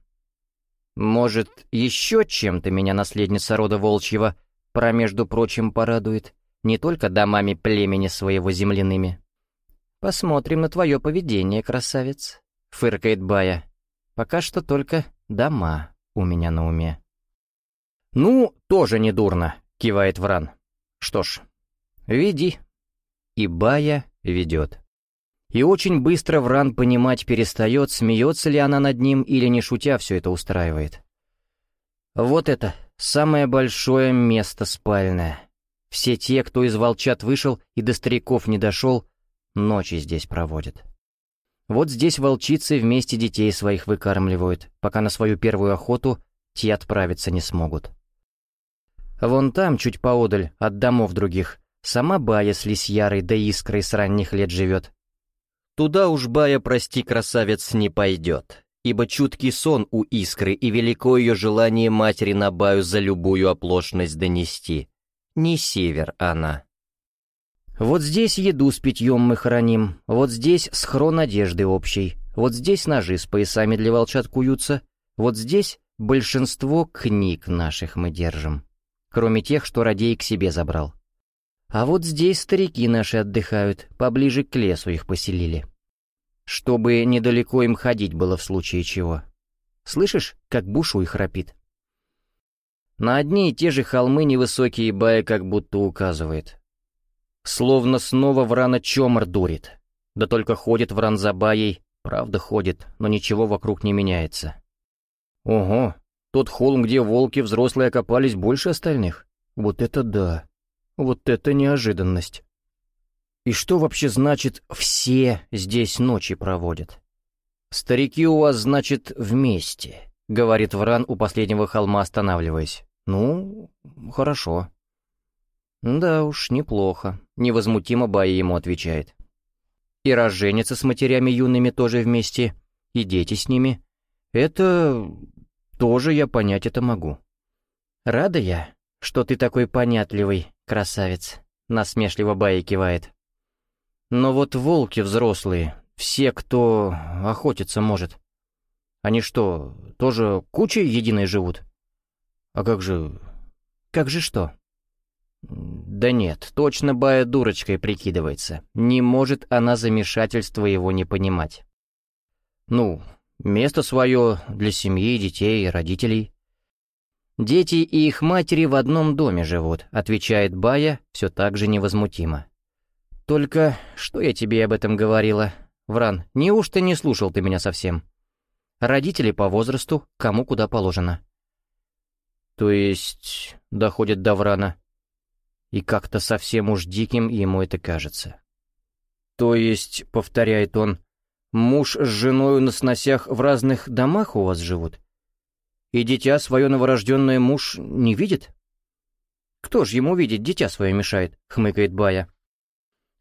[SPEAKER 1] Может, еще чем-то меня наследница рода волчьего — про, между прочим, порадует не только домами племени своего земляными. «Посмотрим на твое поведение, красавец», — фыркает Бая. «Пока что только дома у меня на уме». «Ну, тоже не дурно», — кивает Вран. «Что ж, веди». И Бая ведет. И очень быстро Вран понимать перестает, смеется ли она над ним или не шутя все это устраивает. Вот это самое большое место спальное. Все те, кто из волчат вышел и до стариков не дошел, ночи здесь проводят. Вот здесь волчицы вместе детей своих выкармливают, пока на свою первую охоту те отправиться не смогут. Вон там, чуть поодаль, от домов других, сама Бая с лисьярой да искрой с ранних лет живет. Туда уж Бая, прости, красавец, не пойдет ибо чуткий сон у искры и велико ее желание матери Набаю за любую оплошность донести. Не север она. Вот здесь еду с питьем мы храним, вот здесь схрон одежды общей, вот здесь ножи с поясами для волчат куются, вот здесь большинство книг наших мы держим, кроме тех, что Радей к себе забрал. А вот здесь старики наши отдыхают, поближе к лесу их поселили чтобы недалеко им ходить было в случае чего. Слышишь, как бушуй храпит? На одни и те же холмы невысокие Бая как будто указывает. Словно снова Врана Чомар дурит. Да только ходит Вран за Баей, правда ходит, но ничего вокруг не меняется. Ого, Тот холм, где волки взрослые окопались больше остальных. Вот это да. Вот это неожиданность. И что вообще значит «все здесь ночи проводят»? «Старики у вас, значит, вместе», — говорит Вран у последнего холма, останавливаясь. «Ну, хорошо». «Да уж, неплохо», — невозмутимо Бая ему отвечает. «И роженятся с матерями юными тоже вместе, и дети с ними. Это тоже я понять это могу». «Рада я, что ты такой понятливый, красавец», — насмешливо Бая кивает. «Но вот волки взрослые, все, кто охотиться может, они что, тоже кучей единой живут? А как же... как же что?» Да нет, точно Бая дурочкой прикидывается. Не может она замешательства его не понимать. Ну, место свое для семьи, детей родителей. Дети и их матери в одном доме живут, отвечает Бая все так же невозмутимо. Только что я тебе об этом говорила? Вран, неужто не слушал ты меня совсем? Родители по возрасту, кому куда положено. То есть, доходит до Врана, и как-то совсем уж диким ему это кажется. То есть, повторяет он, муж с женой на сносях в разных домах у вас живут? И дитя свое новорожденное муж не видит? Кто ж ему видеть дитя свое мешает, хмыкает Бая.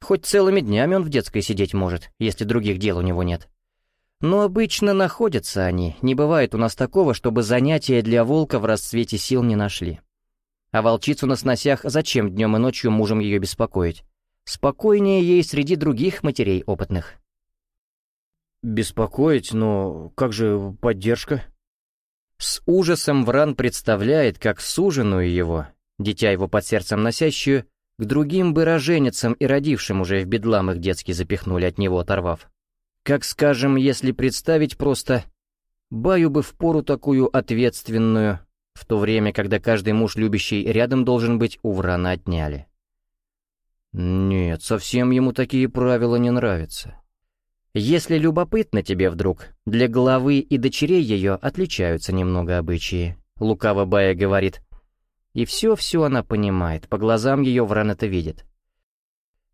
[SPEAKER 1] Хоть целыми днями он в детской сидеть может, если других дел у него нет. Но обычно находятся они, не бывает у нас такого, чтобы занятия для волка в расцвете сил не нашли. А волчицу на сносях зачем днем и ночью мужем ее беспокоить? Спокойнее ей среди других матерей опытных. «Беспокоить? Но как же поддержка?» С ужасом Вран представляет, как суженую его, дитя его под сердцем носящую, к другим бы роженицам и родившим уже в бедлам их детски запихнули от него, оторвав. Как, скажем, если представить просто Баю бы в пору такую ответственную, в то время, когда каждый муж любящий рядом должен быть, у Врана отняли. Нет, совсем ему такие правила не нравятся. Если любопытно тебе вдруг, для главы и дочерей ее отличаются немного обычаи, лукаво Бая говорит. И все-все она понимает, по глазам ее Вран это видит.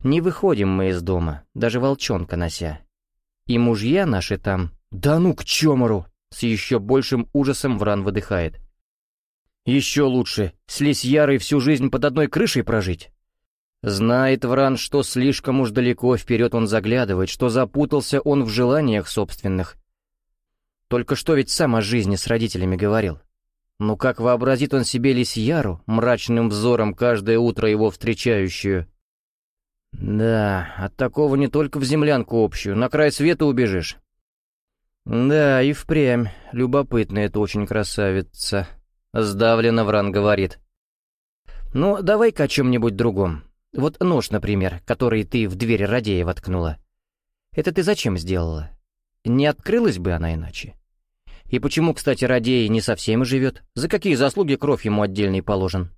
[SPEAKER 1] Не выходим мы из дома, даже волчонка нося. И мужья наши там... Да ну к чемору! С еще большим ужасом Вран выдыхает. Еще лучше, с Лисьярой всю жизнь под одной крышей прожить. Знает Вран, что слишком уж далеко вперед он заглядывает, что запутался он в желаниях собственных. Только что ведь сам о жизни с родителями говорил. Ну как вообразит он себе Лисьяру, мрачным взором каждое утро его встречающую? Да, от такого не только в землянку общую, на край света убежишь. Да, и впрямь, любопытная это очень красавица. Сдавленно Вран говорит. «Ну, давай-ка о чем-нибудь другом. Вот нож, например, который ты в дверь Радея воткнула. Это ты зачем сделала? Не открылась бы она иначе? И почему, кстати, Радей не совсем живет? За какие заслуги кровь ему отдельный положен?»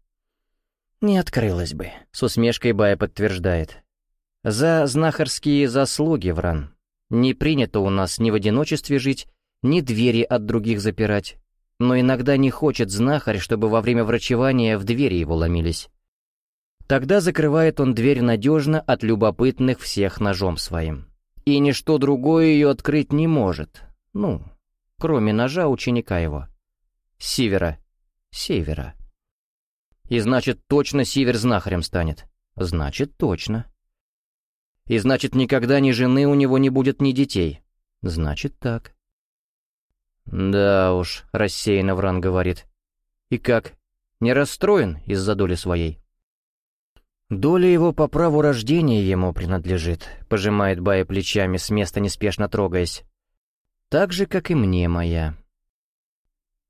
[SPEAKER 1] «Не открылась бы», — с усмешкой Бая подтверждает. «За знахарские заслуги, Вран. Не принято у нас ни в одиночестве жить, ни двери от других запирать но иногда не хочет знахарь, чтобы во время врачевания в двери его ломились. Тогда закрывает он дверь надежно от любопытных всех ножом своим. И ничто другое ее открыть не может. Ну, кроме ножа ученика его. Сивера. Севера. И значит, точно Сивер знахарем станет. Значит, точно. И значит, никогда ни жены у него не будет, ни детей. Значит, так. «Да уж», — рассеянно Вран говорит. «И как? Не расстроен из-за доли своей?» «Доля его по праву рождения ему принадлежит», — пожимает Бая плечами, с места неспешно трогаясь. «Так же, как и мне моя».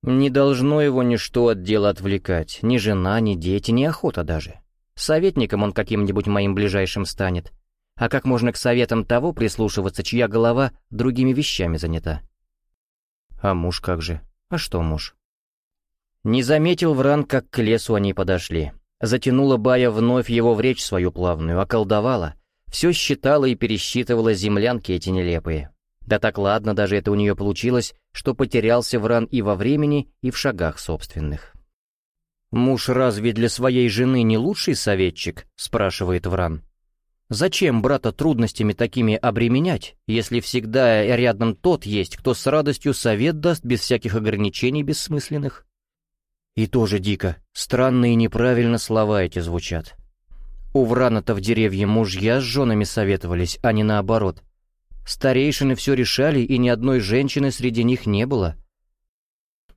[SPEAKER 1] Не должно его ничто от дела отвлекать, ни жена, ни дети, ни охота даже. Советником он каким-нибудь моим ближайшим станет. А как можно к советам того прислушиваться, чья голова другими вещами занята? А муж как же? А что муж? Не заметил Вран, как к лесу они подошли. Затянула Бая вновь его в речь свою плавную, околдовала. Все считала и пересчитывала землянки эти нелепые. Да так ладно даже это у нее получилось, что потерялся Вран и во времени, и в шагах собственных. «Муж разве для своей жены не лучший советчик?» — спрашивает Вран. «Зачем брата трудностями такими обременять, если всегда рядом тот есть, кто с радостью совет даст без всяких ограничений бессмысленных?» И тоже дико, странно и неправильно слова эти звучат. У Врана-то в деревне мужья с женами советовались, а не наоборот. Старейшины все решали, и ни одной женщины среди них не было.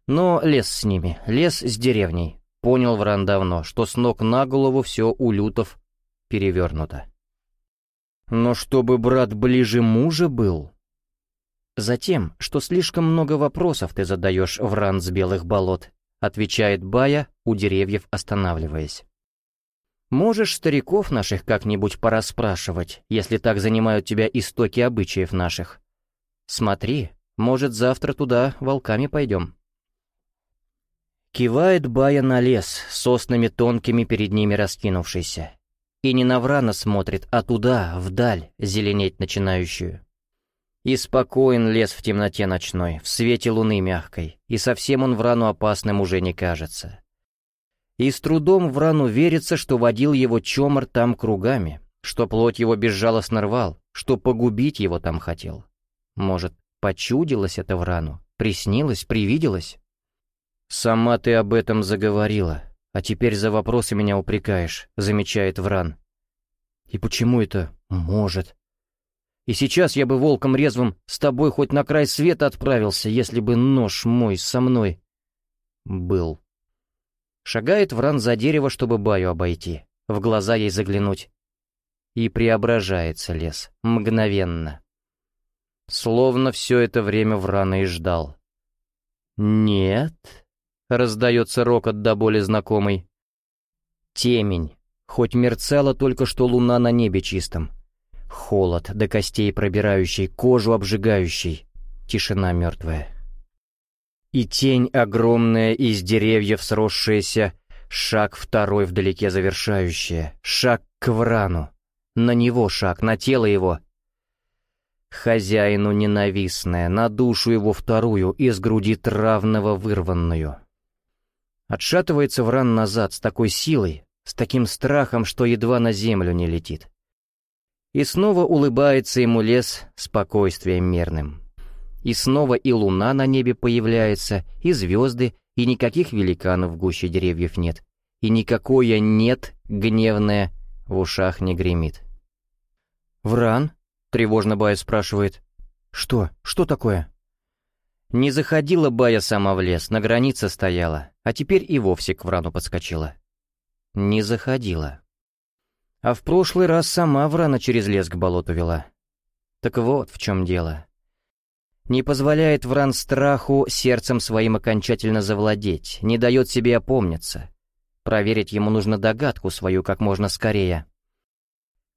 [SPEAKER 1] Но лес с ними, лес с деревней. Понял Вран давно, что с ног на голову все у лютов перевернуто. Но чтобы брат ближе мужа был... Затем, что слишком много вопросов ты задаешь, Вран с белых болот, отвечает Бая, у деревьев останавливаясь. Можешь стариков наших как-нибудь пораспрашивать, если так занимают тебя истоки обычаев наших. Смотри, может, завтра туда волками пойдем. Кивает Бая на лес, соснами тонкими перед ними раскинувшийся. И не на смотрит, а туда, вдаль, зеленеть начинающую. И спокоен лес в темноте ночной, в свете луны мягкой, и совсем он Врану опасным уже не кажется. И с трудом Врану верится, что водил его чомор там кругами, что плоть его безжалостно рвал, что погубить его там хотел. Может, почудилось это Врану, приснилось, привиделось? «Сама ты об этом заговорила, а теперь за вопросы меня упрекаешь», — замечает Вран. «И почему это может?» «И сейчас я бы волком резвым с тобой хоть на край света отправился, если бы нож мой со мной был». Шагает Вран за дерево, чтобы баю обойти, в глаза ей заглянуть. И преображается лес, мгновенно. Словно все это время Врана и ждал. «Нет», Раздается рокот до боли знакомый. Темень, хоть мерцала только что луна на небе чистом. Холод до костей пробирающий, кожу обжигающий. Тишина мертвая. И тень огромная из деревьев сросшаяся, шаг второй вдалеке завершающая, шаг к врану. На него шаг, на тело его. Хозяину ненавистная, на душу его вторую, из груди травного вырванную. Отшатывается Вран назад с такой силой, с таким страхом, что едва на землю не летит. И снова улыбается ему лес спокойствием мерным. И снова и луна на небе появляется, и звезды, и никаких великанов в гуще деревьев нет. И никакое «нет» гневное в ушах не гремит. «Вран?» — тревожно Бая спрашивает. «Что? Что такое?» Не заходила Бая сама в лес, на границе стояла, а теперь и вовсе к Врану подскочила. Не заходила. А в прошлый раз сама Врана через лес к болоту вела. Так вот в чем дело. Не позволяет Вран страху сердцем своим окончательно завладеть, не дает себе опомниться. Проверить ему нужно догадку свою как можно скорее.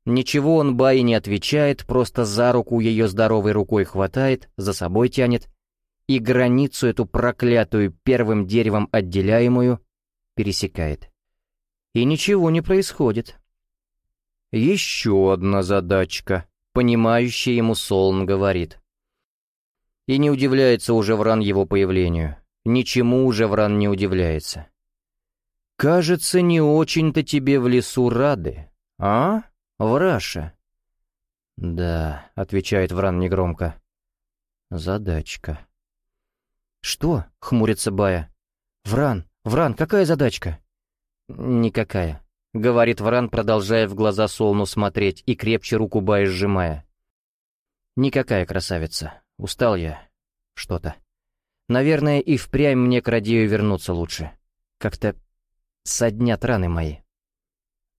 [SPEAKER 1] Ничего он Бае не отвечает, просто за руку ее здоровой рукой хватает, за собой тянет и границу эту проклятую первым деревом отделяемую пересекает. И ничего не происходит. «Еще одна задачка», — понимающий ему Солн говорит. И не удивляется уже Вран его появлению. Ничему уже Вран не удивляется. «Кажется, не очень-то тебе в лесу рады, а, Враша?» «Да», — отвечает Вран негромко. «Задачка». «Что?» — хмурится Бая. «Вран, Вран, какая задачка?» «Никакая», — говорит Вран, продолжая в глаза Солну смотреть и крепче руку Бая сжимая. «Никакая красавица. Устал я. Что-то. Наверное, и впрямь мне к Радею вернуться лучше. Как-то соднят раны мои».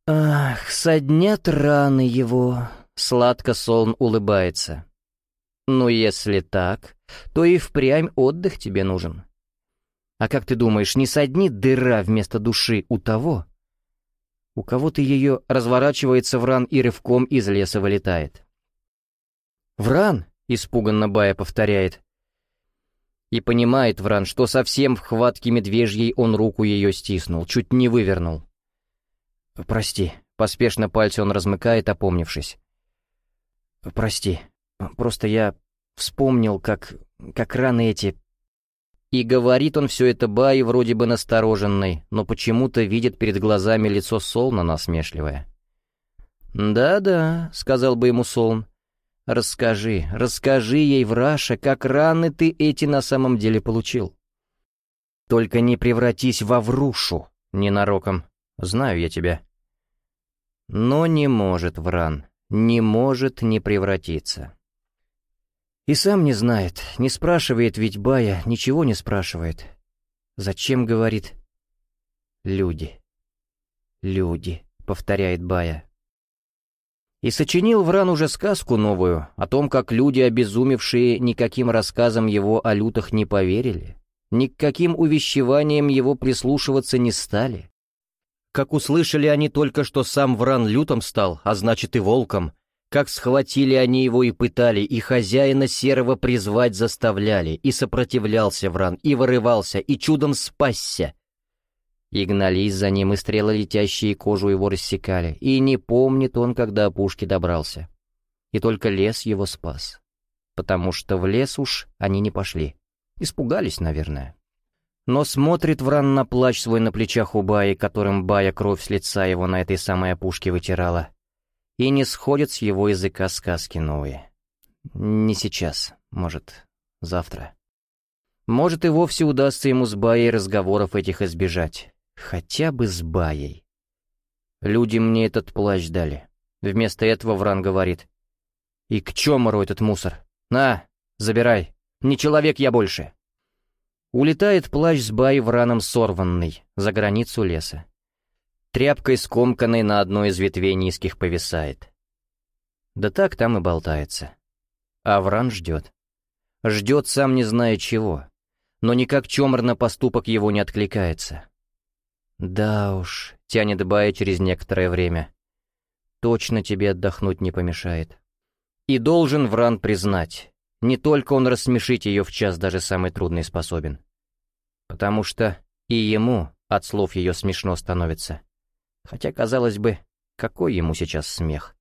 [SPEAKER 1] «Ах, соднят раны его!» — сладко Солн улыбается. «Ну, если так, то и впрямь отдых тебе нужен. А как ты думаешь, не содни дыра вместо души у того, у кого ты ее разворачивается Вран и рывком из леса вылетает?» «Вран!» — испуганно Бая повторяет. И понимает Вран, что совсем в хватке медвежьей он руку ее стиснул, чуть не вывернул. «Прости», — поспешно пальцы он размыкает, опомнившись. «Прости», Просто я Вспомнил, как... как раны эти... И говорит он все это Баи вроде бы настороженный, но почему-то видит перед глазами лицо Солна насмешливое. «Да-да», — сказал бы ему Солн, — «расскажи, расскажи ей, Враша, как раны ты эти на самом деле получил. Только не превратись во врушу, ненароком, знаю я тебя». Но не может Вран, не может не превратиться. И сам не знает, не спрашивает ведь Бая, ничего не спрашивает. Зачем, говорит? Люди. Люди, повторяет Бая. И сочинил Вран уже сказку новую, о том, как люди, обезумевшие, никаким рассказам его о лютах не поверили, ни к каким увещеваниям его прислушиваться не стали. Как услышали они только, что сам Вран лютом стал, а значит и волком, как схватили они его и пытали, и хозяина серого призвать заставляли, и сопротивлялся Вран, и вырывался, и чудом спасся. И гнались за ним, и стрелы летящие кожу его рассекали, и не помнит он, когда опушки добрался. И только лес его спас. Потому что в лес уж они не пошли. Испугались, наверное. Но смотрит Вран на плач свой на плечах у Баи, которым Бая кровь с лица его на этой самой опушке вытирала и не сходят с его языка сказки новые. Не сейчас, может, завтра. Может, и вовсе удастся ему с Баей разговоров этих избежать. Хотя бы с Баей. Люди мне этот плащ дали. Вместо этого Вран говорит. «И к чемору этот мусор? На, забирай. Не человек я больше». Улетает плащ с Баей Враном сорванный, за границу леса тряпкой скомканной на одной из ветвей низких повисает. Да так там и болтается. Авран ждет. Ждет сам не зная чего, но никак чомр на поступок его не откликается. Да уж, тянет Бая через некоторое время. Точно тебе отдохнуть не помешает. И должен Вран признать, не только он рассмешить ее в час даже самый трудный способен. Потому что и ему от слов ее смешно становится. Хотя, казалось бы, какой ему сейчас смех?